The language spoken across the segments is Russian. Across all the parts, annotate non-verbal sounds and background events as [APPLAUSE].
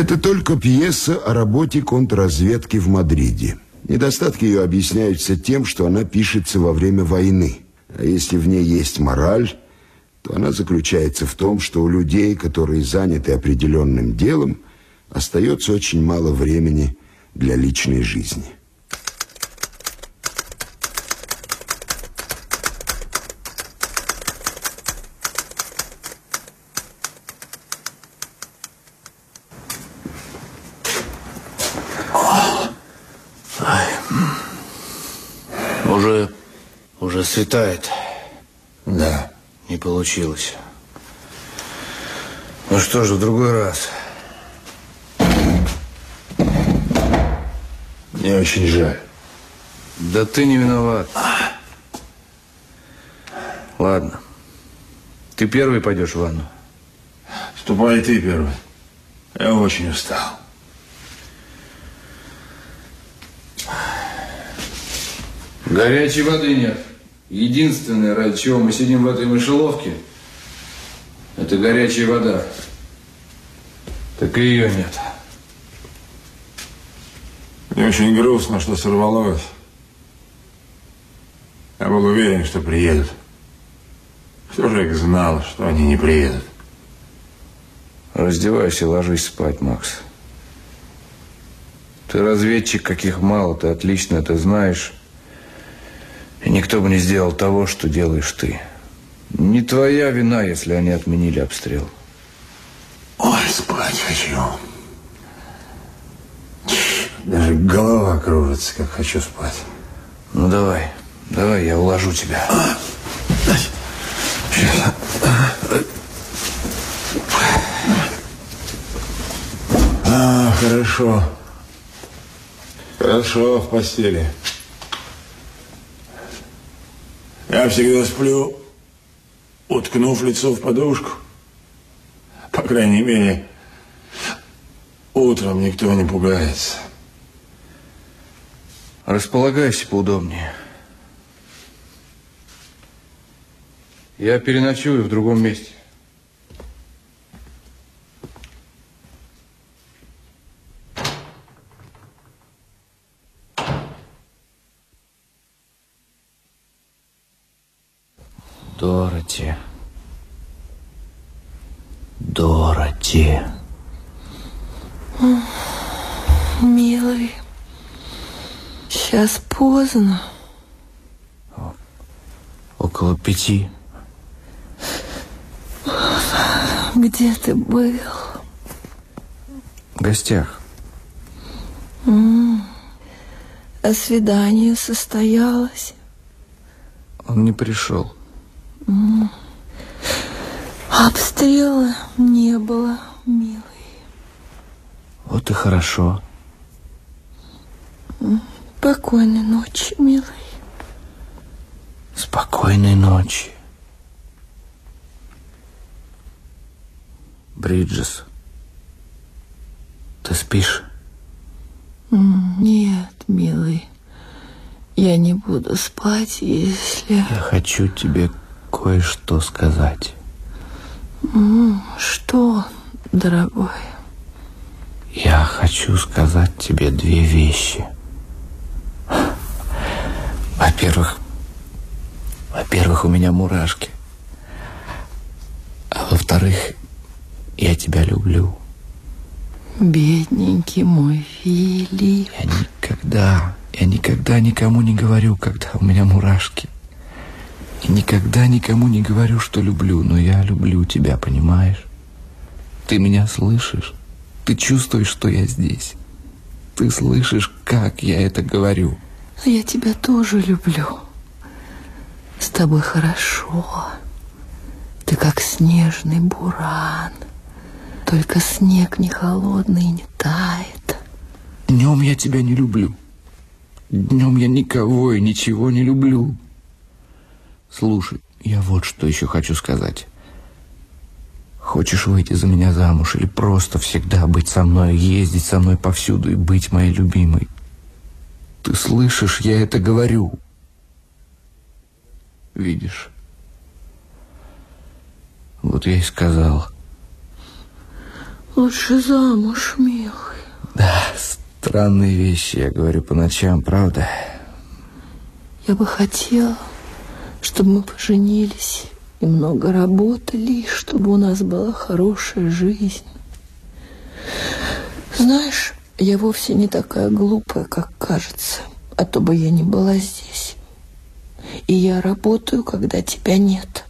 Это только пьеса о работе контрразведки в Мадриде. Недостатки ее объясняются тем, что она пишется во время войны. А если в ней есть мораль, то она заключается в том, что у людей, которые заняты определенным делом, остается очень мало времени для личной жизни. Уже светает. Да. Не получилось. Ну что же, в другой раз. Мне очень жаль. Да ты не виноват. Ладно. Ты первый пойдешь в ванну? Ступай ты первый. Я очень устал. Горячей воды нет. Единственное, ради чего мы сидим в этой мышеловке, это горячая вода. Так и ее нет. Мне очень грустно, что сорвалось. Я был уверен, что приедут. Кто же их знал, что они не приедут? Раздевайся, ложись спать, Макс. Ты разведчик, каких мало, ты отлично это знаешь. И никто бы не сделал того, что делаешь ты. Не твоя вина, если они отменили обстрел. Ой, спать хочу. Даже голова кружится, как хочу спать. Ну, давай, давай, я уложу тебя. Сейчас. А, хорошо. Хорошо в постели. Я всегда сплю, уткнув лицо в подушку. По крайней мере, утром никто не пугается. Располагайся поудобнее. Я переночую в другом месте. Дороти. Дороти. Милый, сейчас поздно. Около пяти. Где ты был? В гостях. М -м. А свидание состоялось? Он не пришел. Обстрела не было, милый. Вот и хорошо. Спокойной ночи, милый. Спокойной ночи. Бриджес, ты спишь? Нет, милый. Я не буду спать, если... Я хочу тебе кое-что сказать. Что, дорогой? Я хочу сказать тебе две вещи. Во-первых, во-первых, у меня мурашки. А во-вторых, я тебя люблю. Бедненький мой Филипп. Я никогда, я никогда никому не говорю, когда у меня мурашки. И никогда никому не говорю, что люблю, но я люблю тебя, понимаешь? Ты меня слышишь? Ты чувствуешь, что я здесь? Ты слышишь, как я это говорю? Я тебя тоже люблю. С тобой хорошо. Ты как снежный буран. Только снег не холодный и не тает. Днем я тебя не люблю. Днем я никого и ничего не люблю. Слушай, я вот что еще хочу сказать. Хочешь выйти за меня замуж или просто всегда быть со мной, ездить со мной повсюду и быть моей любимой? Ты слышишь, я это говорю. Видишь? Вот я и сказал. Лучше замуж, милый. Да, странные вещи, я говорю по ночам, правда? Я бы хотела, чтобы мы поженились и много работали, чтобы у нас была хорошая жизнь. Знаешь, я вовсе не такая глупая, как кажется, а то бы я не была здесь. И я работаю, когда тебя нет.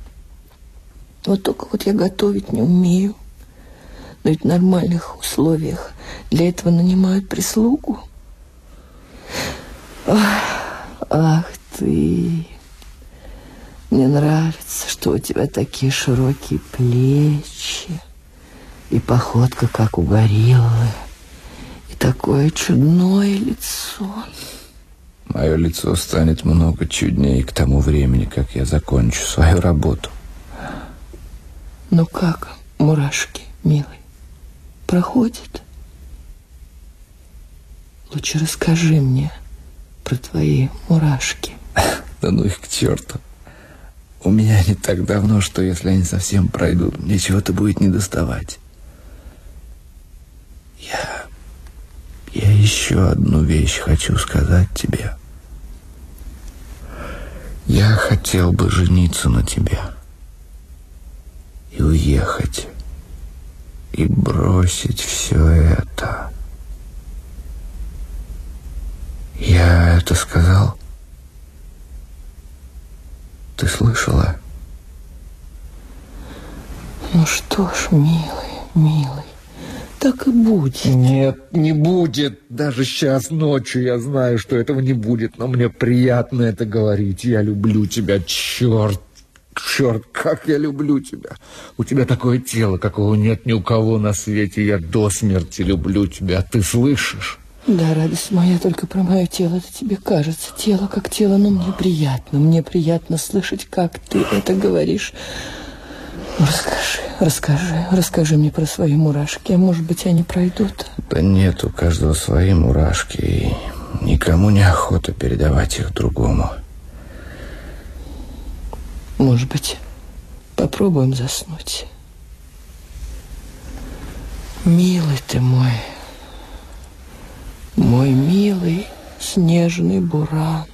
Вот только вот я готовить не умею. Но ведь в нормальных условиях для этого нанимают прислугу. Ах, ах ты! Мне нравится, что у тебя такие широкие плечи и походка, как у гориллы, и такое чудное лицо. Мое лицо станет много чуднее к тому времени, как я закончу свою работу. Ну как, мурашки, милый, проходит? Лучше расскажи мне про твои мурашки. [LAUGHS] Да ну их к черту. У меня не так давно, что если они совсем пройдут, мне чего-то будет не доставать. Я... Я еще одну вещь хочу сказать тебе. Я хотел бы жениться на тебе и уехать, и бросить все это. Я это сказал? Слышала? Ну что ж, милый, милый, так и будет. Нет, не будет. Даже сейчас ночью я знаю, что этого не будет, но мне приятно это говорить. Я люблю тебя, черт. Черт, как я люблю тебя. У тебя такое тело, какого нет ни у кого на свете. Я до смерти люблю тебя. Ты слышишь? Да, радость моя, только про мое тело это тебе кажется. Тело как тело, но мне приятно. Мне приятно слышать, как ты это говоришь. Ну, расскажи, расскажи, расскажи мне про свои мурашки. Может быть, они пройдут? Да нет, у каждого свои мурашки. И никому не охота передавать их другому. Может быть, попробуем заснуть. Милый ты мой, мой милый снежный буран.